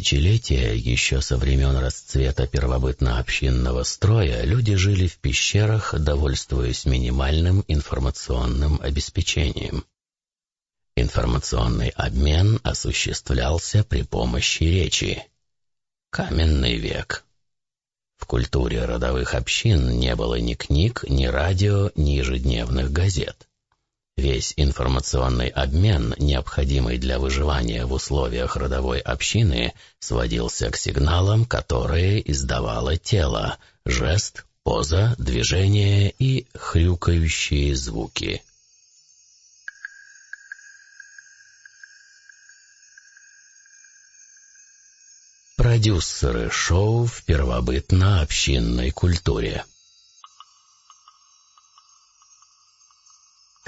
тысячелетия, еще со времен расцвета первобытно-общинного строя, люди жили в пещерах, довольствуясь минимальным информационным обеспечением. Информационный обмен осуществлялся при помощи речи. Каменный век. В культуре родовых общин не было ни книг, ни радио, ни ежедневных газет. Весь информационный обмен, необходимый для выживания в условиях родовой общины, сводился к сигналам, которые издавало тело, жест, поза, движение и хрюкающие звуки. Продюсеры шоу в первобытно-общинной культуре.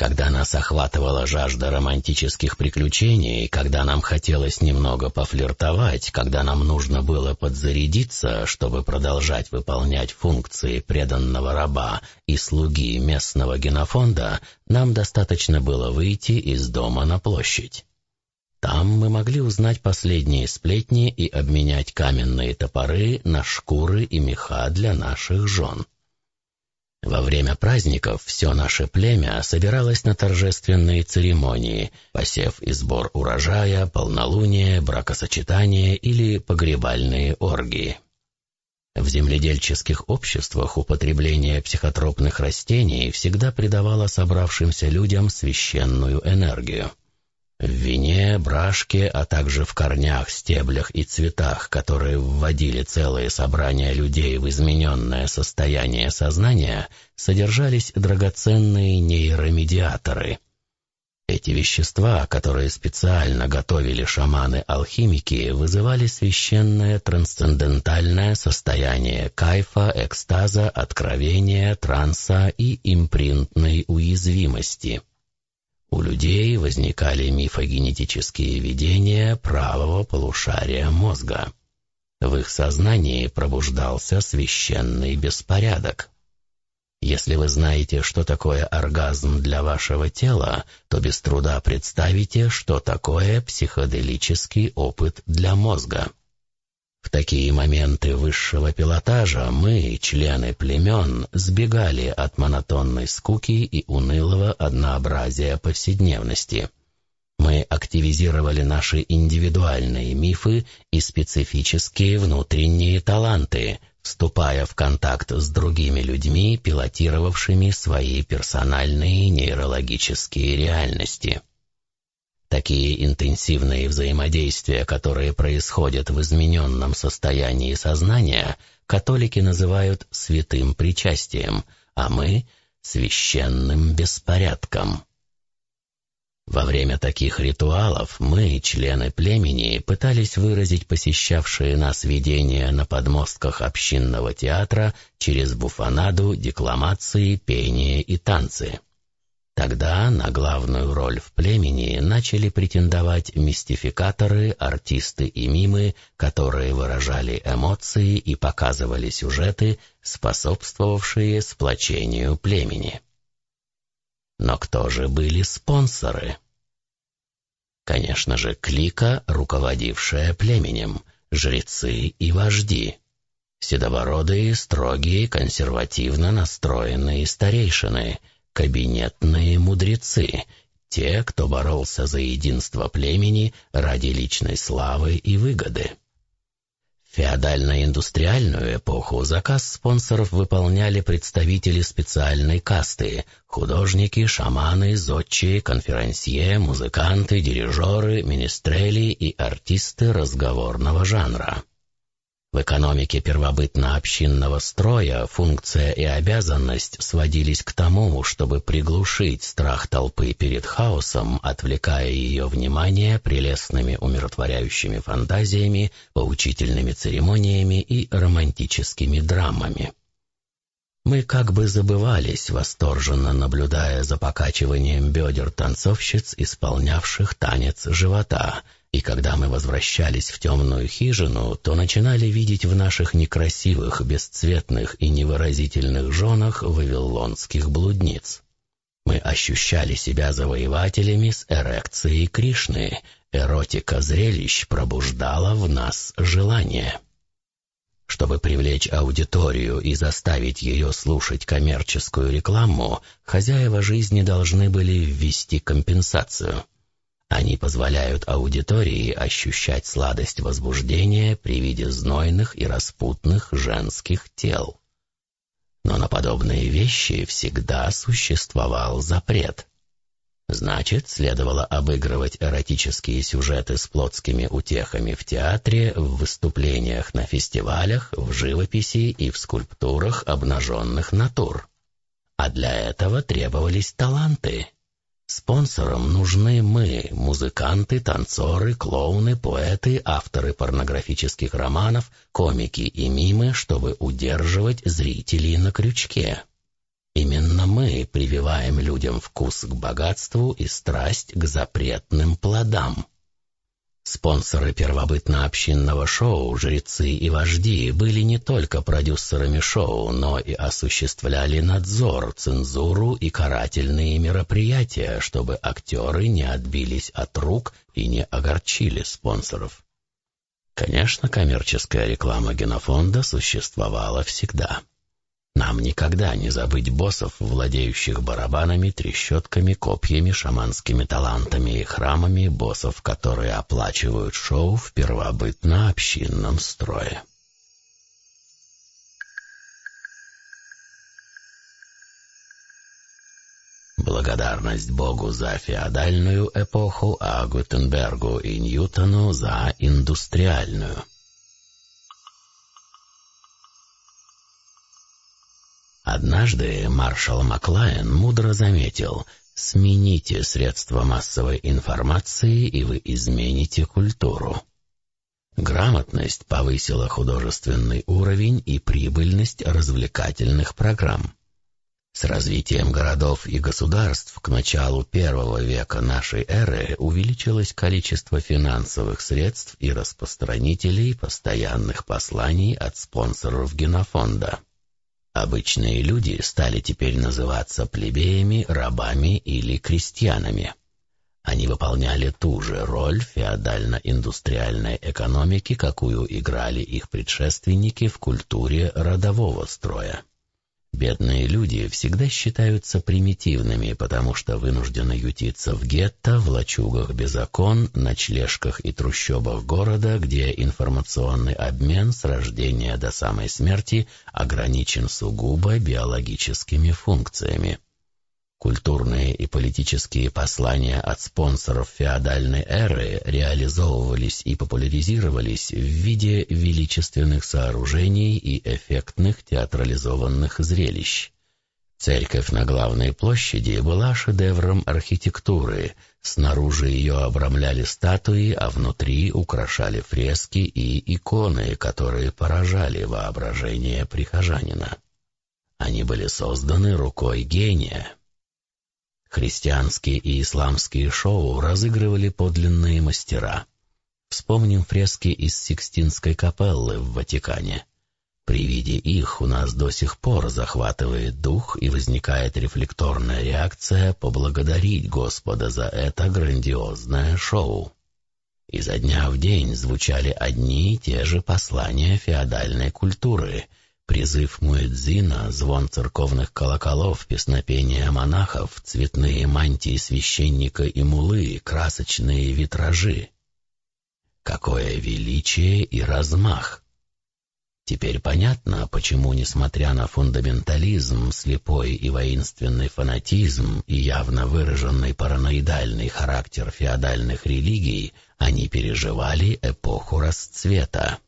Когда нас охватывала жажда романтических приключений, когда нам хотелось немного пофлиртовать, когда нам нужно было подзарядиться, чтобы продолжать выполнять функции преданного раба и слуги местного генофонда, нам достаточно было выйти из дома на площадь. Там мы могли узнать последние сплетни и обменять каменные топоры на шкуры и меха для наших жен. Во время праздников все наше племя собиралось на торжественные церемонии, посев и сбор урожая, полнолуние, бракосочетание или погребальные оргии. В земледельческих обществах употребление психотропных растений всегда придавало собравшимся людям священную энергию. В вине, брашке, а также в корнях, стеблях и цветах, которые вводили целые собрания людей в измененное состояние сознания, содержались драгоценные нейромедиаторы. Эти вещества, которые специально готовили шаманы-алхимики, вызывали священное трансцендентальное состояние кайфа, экстаза, откровения, транса и импринтной уязвимости – у людей возникали мифогенетические видения правого полушария мозга. В их сознании пробуждался священный беспорядок. Если вы знаете, что такое оргазм для вашего тела, то без труда представите, что такое психоделический опыт для мозга. В такие моменты высшего пилотажа мы, члены племен, сбегали от монотонной скуки и унылого однообразия повседневности. Мы активизировали наши индивидуальные мифы и специфические внутренние таланты, вступая в контакт с другими людьми, пилотировавшими свои персональные нейрологические реальности. Такие интенсивные взаимодействия, которые происходят в измененном состоянии сознания, католики называют святым причастием, а мы — священным беспорядком. Во время таких ритуалов мы, члены племени, пытались выразить посещавшие нас видения на подмостках общинного театра через буфанаду, декламации, пение и танцы. Тогда на главную роль в племени начали претендовать мистификаторы, артисты и мимы, которые выражали эмоции и показывали сюжеты, способствовавшие сплочению племени. Но кто же были спонсоры? Конечно же, клика, руководившая племенем, жрецы и вожди. Седобородые, строгие, консервативно настроенные старейшины — кабинетные мудрецы, те, кто боролся за единство племени ради личной славы и выгоды. В феодально-индустриальную эпоху заказ спонсоров выполняли представители специальной касты – художники, шаманы, зодчие, конферансье, музыканты, дирижеры, министрели и артисты разговорного жанра. В экономике первобытно-общинного строя функция и обязанность сводились к тому, чтобы приглушить страх толпы перед хаосом, отвлекая ее внимание прелестными умиротворяющими фантазиями, поучительными церемониями и романтическими драмами. Мы как бы забывались, восторженно наблюдая за покачиванием бедер танцовщиц, исполнявших танец живота, и когда мы возвращались в темную хижину, то начинали видеть в наших некрасивых, бесцветных и невыразительных женах вавилонских блудниц. Мы ощущали себя завоевателями с эрекцией Кришны, эротика зрелищ пробуждала в нас желание. Чтобы привлечь аудиторию и заставить ее слушать коммерческую рекламу, хозяева жизни должны были ввести компенсацию. Они позволяют аудитории ощущать сладость возбуждения при виде знойных и распутных женских тел. Но на подобные вещи всегда существовал запрет. Значит, следовало обыгрывать эротические сюжеты с плотскими утехами в театре, в выступлениях на фестивалях, в живописи и в скульптурах обнаженных натур. А для этого требовались таланты. Спонсорам нужны мы, музыканты, танцоры, клоуны, поэты, авторы порнографических романов, комики и мимы, чтобы удерживать зрителей на крючке. Именно мы прививаем людям вкус к богатству и страсть к запретным плодам. Спонсоры первобытно-общинного шоу, жрецы и вожди были не только продюсерами шоу, но и осуществляли надзор, цензуру и карательные мероприятия, чтобы актеры не отбились от рук и не огорчили спонсоров. Конечно, коммерческая реклама генофонда существовала всегда. Нам никогда не забыть боссов, владеющих барабанами, трещотками, копьями, шаманскими талантами и храмами, боссов, которые оплачивают шоу в первобытно-общинном строе. Благодарность Богу за феодальную эпоху, а Гутенбергу и Ньютону за индустриальную. Однажды маршал Маклайн мудро заметил, смените средства массовой информации, и вы измените культуру. Грамотность повысила художественный уровень и прибыльность развлекательных программ. С развитием городов и государств к началу первого века нашей эры увеличилось количество финансовых средств и распространителей постоянных посланий от спонсоров генофонда. Обычные люди стали теперь называться плебеями, рабами или крестьянами. Они выполняли ту же роль феодально-индустриальной экономики, какую играли их предшественники в культуре родового строя. Бедные люди всегда считаются примитивными, потому что вынуждены ютиться в гетто, в лачугах без окон, ночлежках и трущобах города, где информационный обмен с рождения до самой смерти ограничен сугубо биологическими функциями. Культурные и политические послания от спонсоров феодальной эры реализовывались и популяризировались в виде величественных сооружений и эффектных театрализованных зрелищ. Церковь на главной площади была шедевром архитектуры. Снаружи ее обрамляли статуи, а внутри украшали фрески и иконы, которые поражали воображение прихожанина. Они были созданы рукой гения. Христианские и исламские шоу разыгрывали подлинные мастера. Вспомним фрески из Сикстинской капеллы в Ватикане. При виде их у нас до сих пор захватывает дух и возникает рефлекторная реакция поблагодарить Господа за это грандиозное шоу. Изо дня в день звучали одни и те же послания феодальной культуры — Призыв Муэдзина, звон церковных колоколов, песнопения монахов, цветные мантии священника и мулы, красочные витражи. Какое величие и размах! Теперь понятно, почему, несмотря на фундаментализм, слепой и воинственный фанатизм и явно выраженный параноидальный характер феодальных религий, они переживали эпоху расцвета.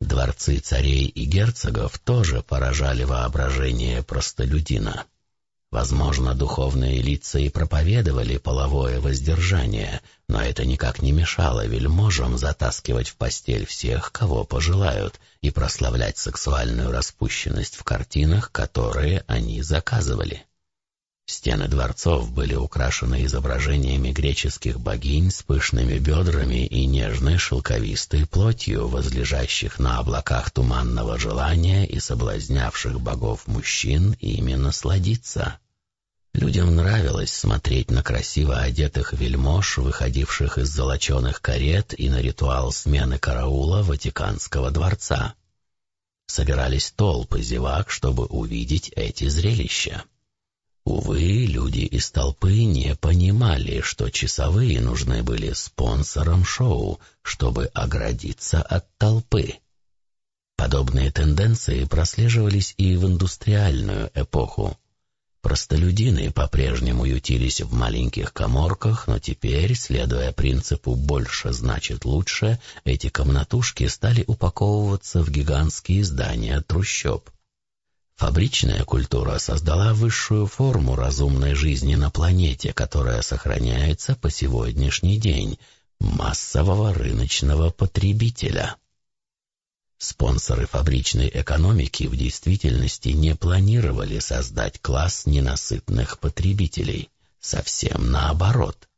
Дворцы царей и герцогов тоже поражали воображение простолюдина. Возможно, духовные лица и проповедовали половое воздержание, но это никак не мешало вельможам затаскивать в постель всех, кого пожелают, и прославлять сексуальную распущенность в картинах, которые они заказывали. Стены дворцов были украшены изображениями греческих богинь с пышными бедрами и нежной шелковистой плотью, возлежащих на облаках туманного желания и соблазнявших богов мужчин ими насладиться. Людям нравилось смотреть на красиво одетых вельмож, выходивших из золоченых карет и на ритуал смены караула Ватиканского дворца. Собирались толпы зевак, чтобы увидеть эти зрелища. Увы, люди из толпы не понимали, что часовые нужны были спонсором шоу, чтобы оградиться от толпы. Подобные тенденции прослеживались и в индустриальную эпоху. Простолюдины по-прежнему ютились в маленьких коморках, но теперь, следуя принципу «больше значит лучше», эти комнатушки стали упаковываться в гигантские здания трущоб. Фабричная культура создала высшую форму разумной жизни на планете, которая сохраняется по сегодняшний день – массового рыночного потребителя. Спонсоры фабричной экономики в действительности не планировали создать класс ненасытных потребителей. Совсем наоборот.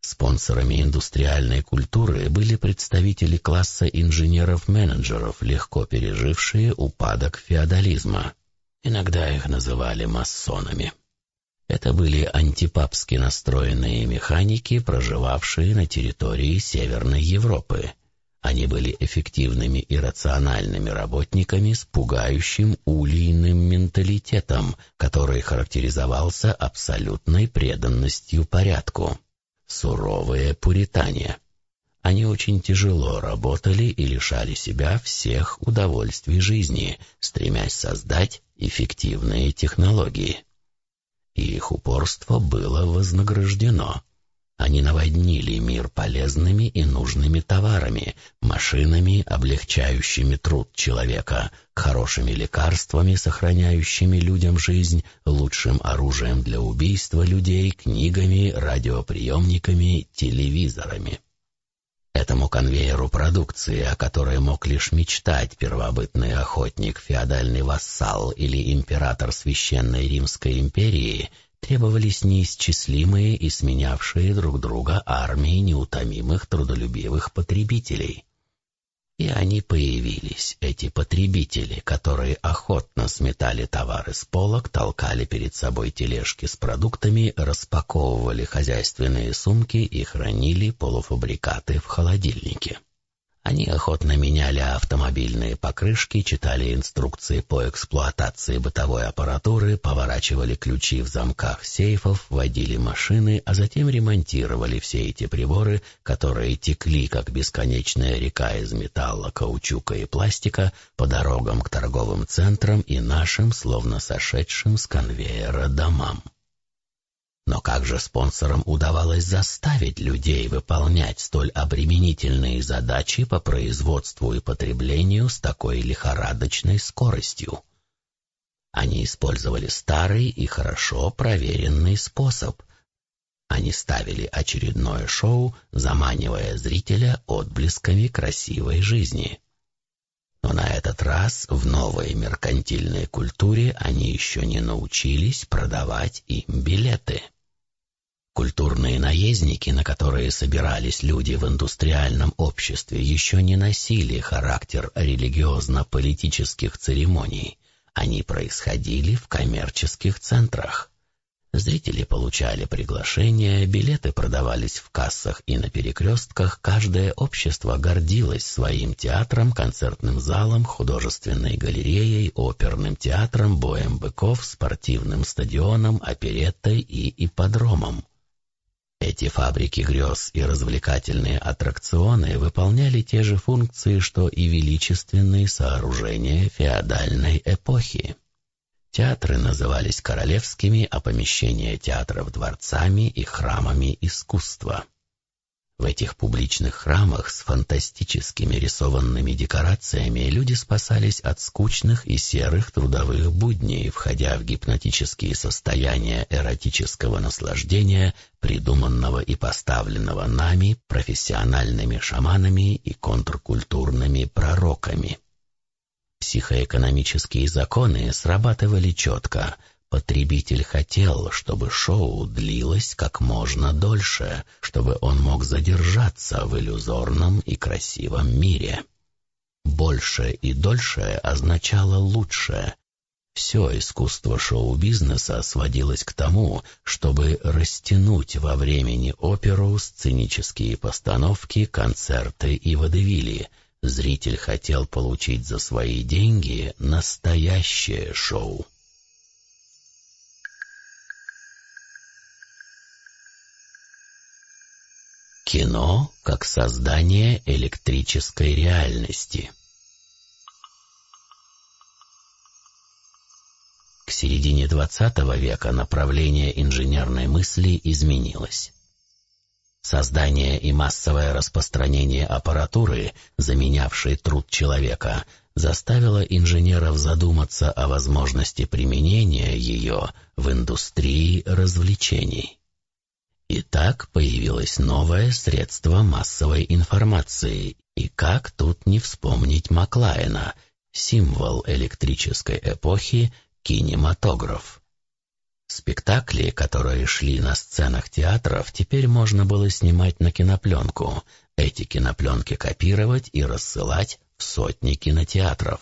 Спонсорами индустриальной культуры были представители класса инженеров-менеджеров, легко пережившие упадок феодализма. Иногда их называли масонами. Это были антипапски настроенные механики, проживавшие на территории Северной Европы. Они были эффективными и рациональными работниками с пугающим улейным менталитетом, который характеризовался абсолютной преданностью порядку. Суровые пуритане. Они очень тяжело работали и лишали себя всех удовольствий жизни, стремясь создать эффективные технологии. И их упорство было вознаграждено. Они наводнили мир полезными и нужными товарами, машинами, облегчающими труд человека, хорошими лекарствами, сохраняющими людям жизнь, лучшим оружием для убийства людей, книгами, радиоприемниками, телевизорами. Этому конвейеру продукции, о которой мог лишь мечтать первобытный охотник, феодальный вассал или император Священной Римской империи, требовались неисчислимые и сменявшие друг друга армии неутомимых трудолюбивых потребителей. И они появились, эти потребители, которые охотно сметали товары с полок, толкали перед собой тележки с продуктами, распаковывали хозяйственные сумки и хранили полуфабрикаты в холодильнике. Они охотно меняли автомобильные покрышки, читали инструкции по эксплуатации бытовой аппаратуры, поворачивали ключи в замках сейфов, водили машины, а затем ремонтировали все эти приборы, которые текли, как бесконечная река из металла, каучука и пластика, по дорогам к торговым центрам и нашим, словно сошедшим с конвейера домам. Но как же спонсорам удавалось заставить людей выполнять столь обременительные задачи по производству и потреблению с такой лихорадочной скоростью? Они использовали старый и хорошо проверенный способ. Они ставили очередное шоу, заманивая зрителя отблесками красивой жизни. Но на этот раз в новой меркантильной культуре они еще не научились продавать им билеты. Культурные наездники, на которые собирались люди в индустриальном обществе, еще не носили характер религиозно-политических церемоний. Они происходили в коммерческих центрах. Зрители получали приглашения, билеты продавались в кассах и на перекрестках. Каждое общество гордилось своим театром, концертным залом, художественной галереей, оперным театром, боем быков, спортивным стадионом, опереттой и ипподромом. Эти фабрики грез и развлекательные аттракционы выполняли те же функции, что и величественные сооружения феодальной эпохи. Театры назывались королевскими, а помещения театров дворцами и храмами искусства. В этих публичных храмах с фантастическими рисованными декорациями люди спасались от скучных и серых трудовых будней, входя в гипнотические состояния эротического наслаждения, придуманного и поставленного нами, профессиональными шаманами и контркультурными пророками. Психоэкономические законы срабатывали четко – Потребитель хотел, чтобы шоу длилось как можно дольше, чтобы он мог задержаться в иллюзорном и красивом мире. Больше и дольше означало лучше. Все искусство шоу-бизнеса сводилось к тому, чтобы растянуть во времени оперу, сценические постановки, концерты и водевили. Зритель хотел получить за свои деньги настоящее шоу. Кино как создание электрической реальности. К середине XX века направление инженерной мысли изменилось. Создание и массовое распространение аппаратуры, заменявшей труд человека, заставило инженеров задуматься о возможности применения ее в индустрии развлечений. И так появилось новое средство массовой информации, и как тут не вспомнить Маклайна, символ электрической эпохи, кинематограф. Спектакли, которые шли на сценах театров, теперь можно было снимать на кинопленку, эти кинопленки копировать и рассылать в сотни кинотеатров.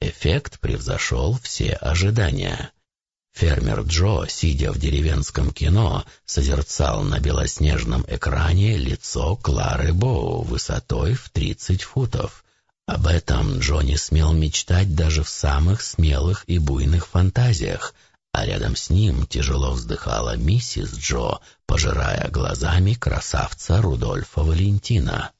Эффект превзошел все ожидания. Фермер Джо, сидя в деревенском кино, созерцал на белоснежном экране лицо Клары Боу высотой в 30 футов. Об этом Джо не смел мечтать даже в самых смелых и буйных фантазиях, а рядом с ним тяжело вздыхала миссис Джо, пожирая глазами красавца Рудольфа Валентина.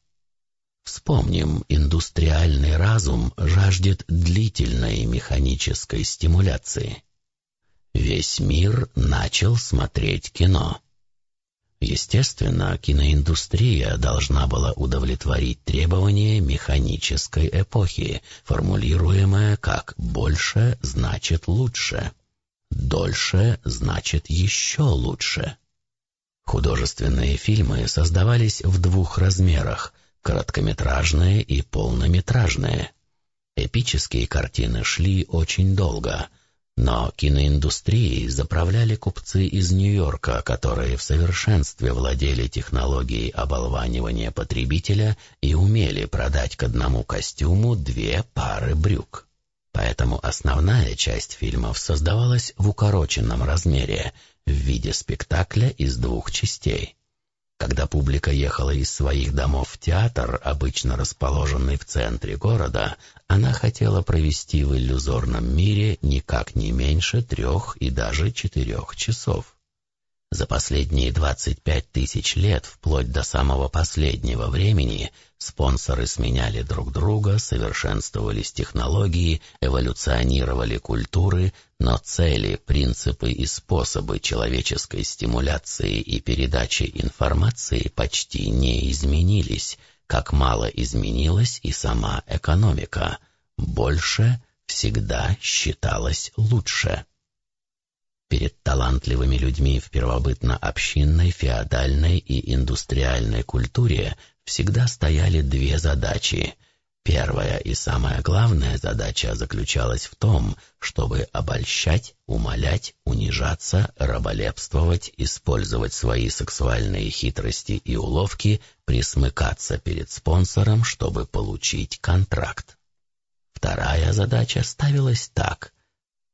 Вспомним, индустриальный разум жаждет длительной механической стимуляции. Весь мир начал смотреть кино. Естественно, киноиндустрия должна была удовлетворить требования механической эпохи, формулируемое как «больше значит лучше», «дольше значит еще лучше». Художественные фильмы создавались в двух размерах – короткометражные и полнометражные. Эпические картины шли очень долго – но киноиндустрией заправляли купцы из Нью-Йорка, которые в совершенстве владели технологией оболванивания потребителя и умели продать к одному костюму две пары брюк. Поэтому основная часть фильмов создавалась в укороченном размере, в виде спектакля из двух частей. Когда публика ехала из своих домов в театр, обычно расположенный в центре города, она хотела провести в иллюзорном мире никак не меньше трех и даже четырех часов. За последние 25 тысяч лет, вплоть до самого последнего времени, спонсоры сменяли друг друга, совершенствовались технологии, эволюционировали культуры, но цели, принципы и способы человеческой стимуляции и передачи информации почти не изменились, как мало изменилась и сама экономика. Больше всегда считалось лучше. Перед талантливыми людьми в первобытно-общинной, феодальной и индустриальной культуре всегда стояли две задачи. Первая и самая главная задача заключалась в том, чтобы обольщать, умолять, унижаться, раболепствовать, использовать свои сексуальные хитрости и уловки, присмыкаться перед спонсором, чтобы получить контракт. Вторая задача ставилась так —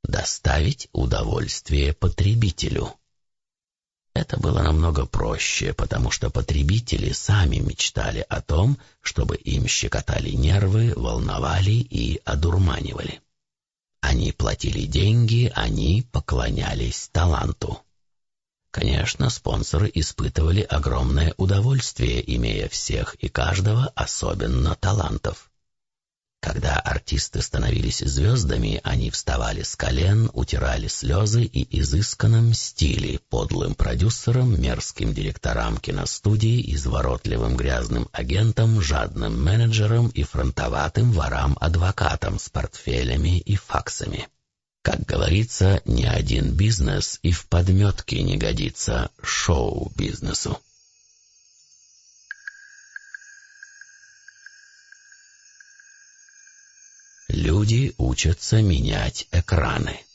доставить удовольствие потребителю. Это было намного проще, потому что потребители сами мечтали о том, чтобы им щекотали нервы, волновали и одурманивали. Они платили деньги, они поклонялись таланту. Конечно, спонсоры испытывали огромное удовольствие, имея всех и каждого, особенно талантов. Когда артисты становились звездами, они вставали с колен, утирали слезы и изысканно мстили подлым продюсерам, мерзким директорам киностудии, изворотливым грязным агентам, жадным менеджерам и фронтоватым ворам-адвокатам с портфелями и факсами. Как говорится, ни один бизнес и в подметке не годится шоу-бизнесу. Люди учатся менять экраны.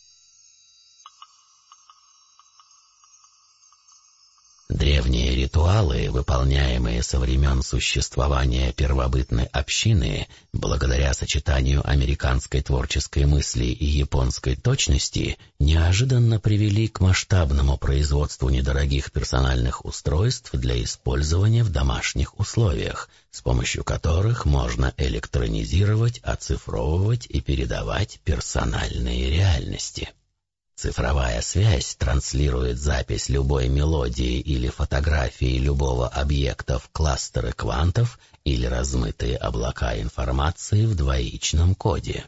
Древние ритуалы, выполняемые со времен существования первобытной общины, благодаря сочетанию американской творческой мысли и японской точности, неожиданно привели к масштабному производству недорогих персональных устройств для использования в домашних условиях, с помощью которых можно электронизировать, оцифровывать и передавать персональные реальности. Цифровая связь транслирует запись любой мелодии или фотографии любого объекта в кластеры квантов или размытые облака информации в двоичном коде.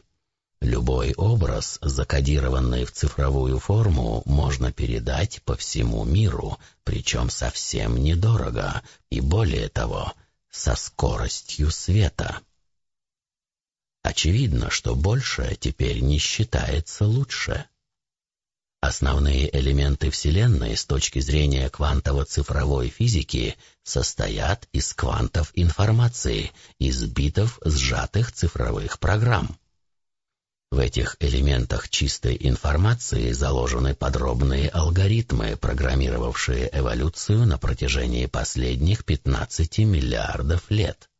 Любой образ, закодированный в цифровую форму, можно передать по всему миру, причем совсем недорого, и более того, со скоростью света. Очевидно, что большее теперь не считается лучше. Основные элементы Вселенной с точки зрения квантово-цифровой физики состоят из квантов информации, из битов сжатых цифровых программ. В этих элементах чистой информации заложены подробные алгоритмы, программировавшие эволюцию на протяжении последних 15 миллиардов лет.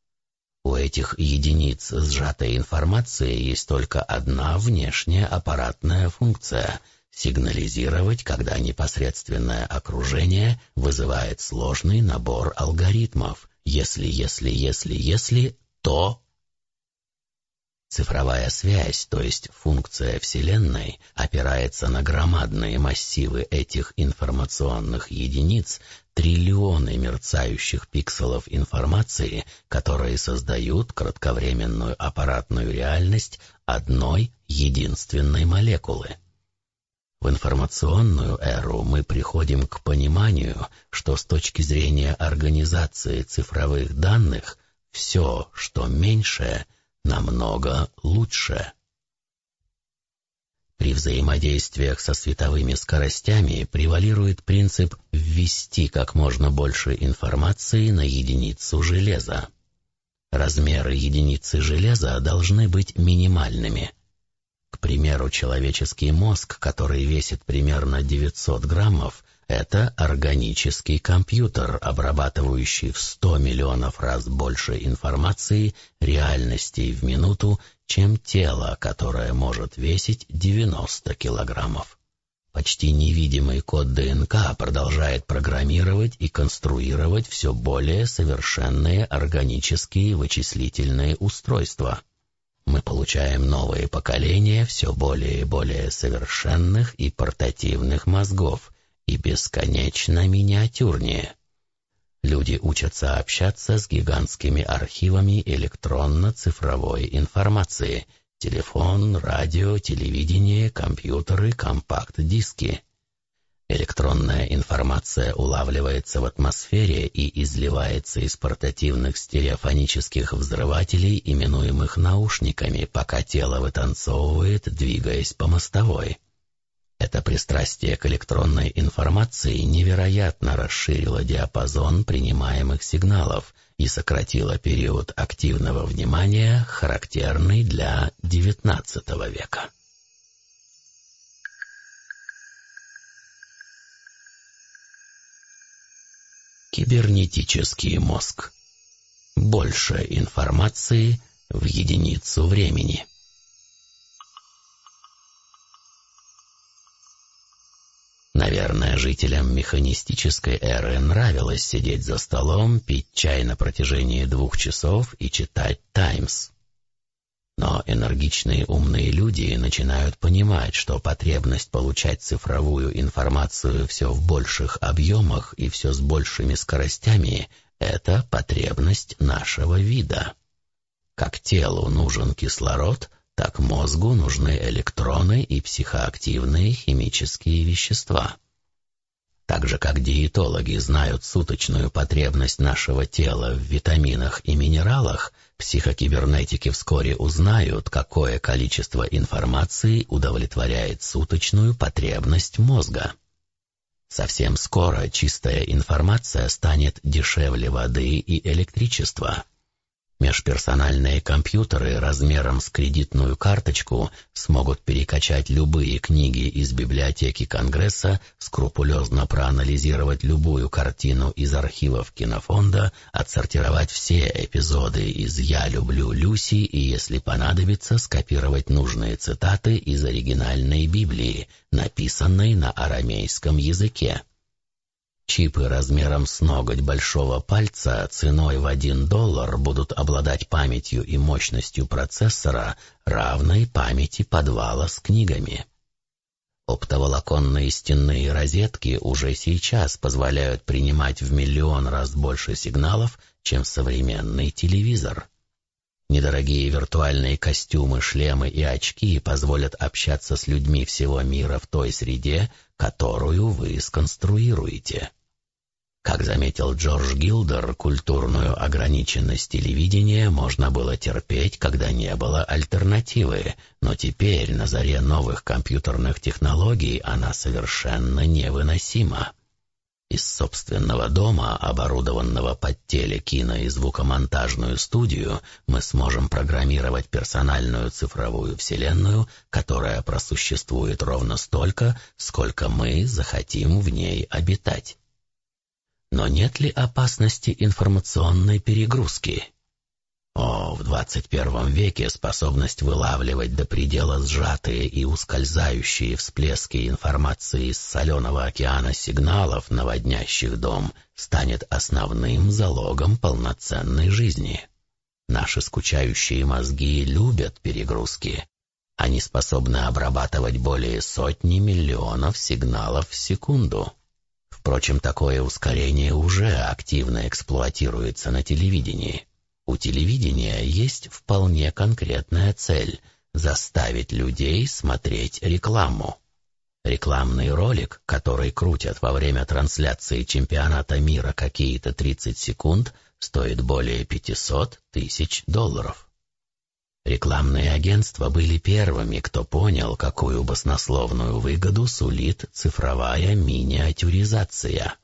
У этих единиц сжатой информации есть только одна внешняя аппаратная функция — сигнализировать, когда непосредственное окружение вызывает сложный набор алгоритмов. Если, если, если, если, то... Цифровая связь, то есть функция Вселенной, опирается на громадные массивы этих информационных единиц, триллионы мерцающих пикселов информации, которые создают кратковременную аппаратную реальность одной единственной молекулы. В информационную эру мы приходим к пониманию, что с точки зрения организации цифровых данных все, что меньше, намного лучше. При взаимодействиях со световыми скоростями превалирует принцип ввести как можно больше информации на единицу железа. Размеры единицы железа должны быть минимальными – к примеру, человеческий мозг, который весит примерно 900 граммов, это органический компьютер, обрабатывающий в 100 миллионов раз больше информации, реальностей в минуту, чем тело, которое может весить 90 килограммов. Почти невидимый код ДНК продолжает программировать и конструировать все более совершенные органические вычислительные устройства – мы получаем новые поколения все более и более совершенных и портативных мозгов и бесконечно миниатюрнее. Люди учатся общаться с гигантскими архивами электронно-цифровой информации – телефон, радио, телевидение, компьютеры, компакт-диски – Электронная информация улавливается в атмосфере и изливается из портативных стереофонических взрывателей, именуемых наушниками, пока тело вытанцовывает, двигаясь по мостовой. Это пристрастие к электронной информации невероятно расширило диапазон принимаемых сигналов и сократило период активного внимания, характерный для XIX века. Кибернетический мозг. Больше информации в единицу времени. Наверное, жителям механистической эры нравилось сидеть за столом, пить чай на протяжении двух часов и читать «Таймс». Но энергичные умные люди начинают понимать, что потребность получать цифровую информацию все в больших объемах и все с большими скоростями – это потребность нашего вида. Как телу нужен кислород, так мозгу нужны электроны и психоактивные химические вещества. Так же, как диетологи знают суточную потребность нашего тела в витаминах и минералах, психокибернетики вскоре узнают, какое количество информации удовлетворяет суточную потребность мозга. Совсем скоро чистая информация станет дешевле воды и электричества. Межперсональные компьютеры размером с кредитную карточку смогут перекачать любые книги из библиотеки Конгресса, скрупулезно проанализировать любую картину из архивов кинофонда, отсортировать все эпизоды из «Я люблю Люси» и, если понадобится, скопировать нужные цитаты из оригинальной Библии, написанной на арамейском языке. Чипы размером с ноготь большого пальца ценой в один доллар будут обладать памятью и мощностью процессора, равной памяти подвала с книгами. Оптоволоконные стенные розетки уже сейчас позволяют принимать в миллион раз больше сигналов, чем современный телевизор. Недорогие виртуальные костюмы, шлемы и очки позволят общаться с людьми всего мира в той среде, которую вы сконструируете. Как заметил Джордж Гилдер, культурную ограниченность телевидения можно было терпеть, когда не было альтернативы, но теперь, на заре новых компьютерных технологий, она совершенно невыносима. Из собственного дома, оборудованного под телекино и звукомонтажную студию, мы сможем программировать персональную цифровую вселенную, которая просуществует ровно столько, сколько мы захотим в ней обитать. Но нет ли опасности информационной перегрузки? О, в 21 веке способность вылавливать до предела сжатые и ускользающие всплески информации из соленого океана сигналов, наводнящих дом, станет основным залогом полноценной жизни. Наши скучающие мозги любят перегрузки. Они способны обрабатывать более сотни миллионов сигналов в секунду. Впрочем, такое ускорение уже активно эксплуатируется на телевидении. У телевидения есть вполне конкретная цель – заставить людей смотреть рекламу. Рекламный ролик, который крутят во время трансляции чемпионата мира какие-то 30 секунд, стоит более 500 тысяч долларов. Рекламные агентства были первыми, кто понял, какую баснословную выгоду сулит цифровая миниатюризация –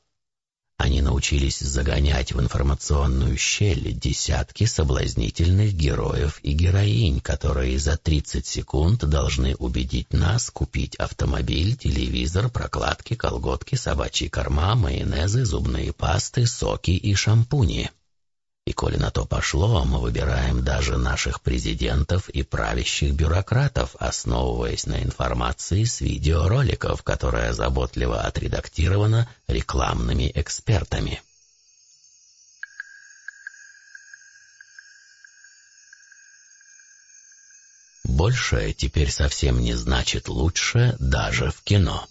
они научились загонять в информационную щель десятки соблазнительных героев и героинь, которые за 30 секунд должны убедить нас купить автомобиль, телевизор, прокладки, колготки, собачьи корма, майонезы, зубные пасты, соки и шампуни. И коли на то пошло, мы выбираем даже наших президентов и правящих бюрократов, основываясь на информации с видеороликов, которая заботливо отредактирована рекламными экспертами. Большее теперь совсем не значит лучше даже в кино.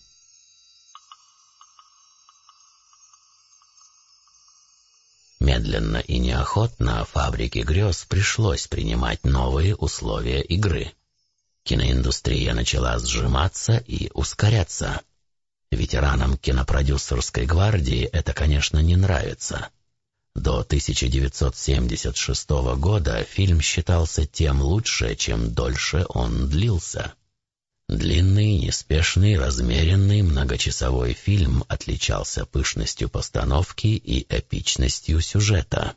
Медленно и неохотно фабрике грез пришлось принимать новые условия игры. Киноиндустрия начала сжиматься и ускоряться. Ветеранам кинопродюсерской гвардии это, конечно, не нравится. До 1976 года фильм считался тем лучше, чем дольше он длился. Длинный, неспешный, размеренный многочасовой фильм отличался пышностью постановки и эпичностью сюжета.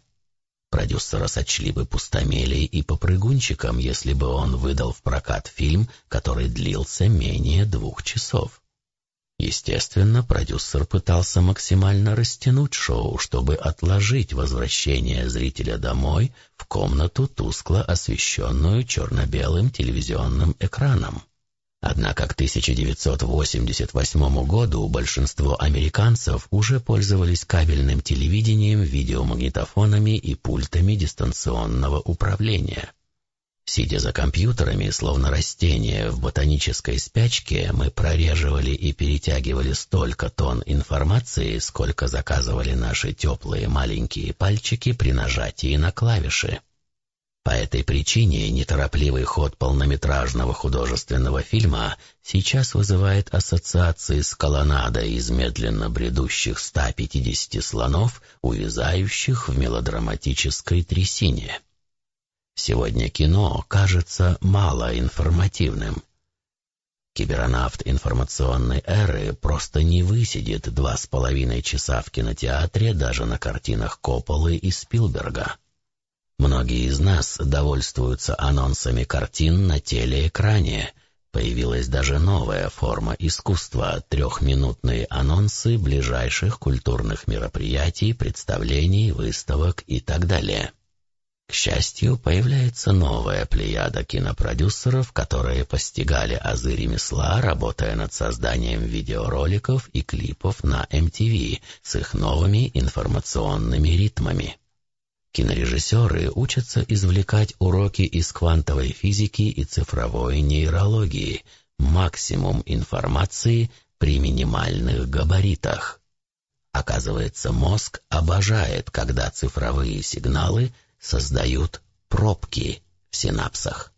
Продюсера сочли бы пустомелей и попрыгунчиком, если бы он выдал в прокат фильм, который длился менее двух часов. Естественно, продюсер пытался максимально растянуть шоу, чтобы отложить возвращение зрителя домой в комнату, тускло освещенную черно-белым телевизионным экраном. Однако к 1988 году большинство американцев уже пользовались кабельным телевидением, видеомагнитофонами и пультами дистанционного управления. Сидя за компьютерами, словно растения в ботанической спячке, мы прореживали и перетягивали столько тонн информации, сколько заказывали наши теплые маленькие пальчики при нажатии на клавиши. По этой причине неторопливый ход полнометражного художественного фильма сейчас вызывает ассоциации с колоннадой из медленно бредущих 150 слонов, увязающих в мелодраматической трясине. Сегодня кино кажется малоинформативным. Кибернавт информационной эры просто не высидит два с половиной часа в кинотеатре даже на картинах Копполы и Спилберга. Многие из нас довольствуются анонсами картин на телеэкране. Появилась даже новая форма искусства — трехминутные анонсы ближайших культурных мероприятий, представлений, выставок и так далее. К счастью, появляется новая плеяда кинопродюсеров, которые постигали азы ремесла, работая над созданием видеороликов и клипов на MTV с их новыми информационными ритмами. Кинорежиссеры учатся извлекать уроки из квантовой физики и цифровой нейрологии, максимум информации при минимальных габаритах. Оказывается, мозг обожает, когда цифровые сигналы создают пробки в синапсах.